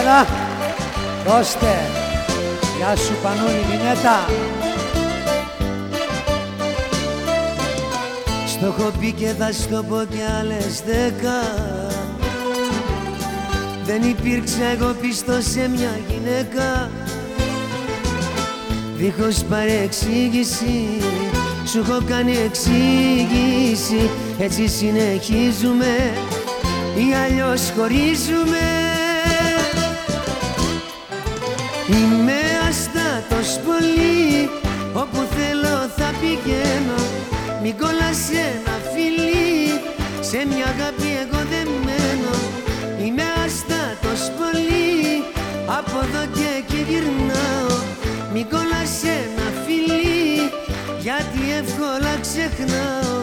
Έλα, δώστε. Γεια σου Πανούλη Μινέτα. Στο έχω πει και θα στο πω κι άλλες δέκα Δεν υπήρξε εγώ πιστό σε μια γυναίκα Δίχως παρεξήγηση Σου έχω κάνει εξήγηση Έτσι συνεχίζουμε Ή αλλιώς χωρίζουμε. Είμαι αστάτος πολύ Όπου θέλω θα πηγαίνω. Μην κολλάς ένα φιλί Σε μια αγάπη εγώ δεν μένω. Είμαι αστάτος πολύ Από εδώ και εκεί γυρνάω. Μην κολλάς ένα φιλί Γιατί εύκολα ξεχνάω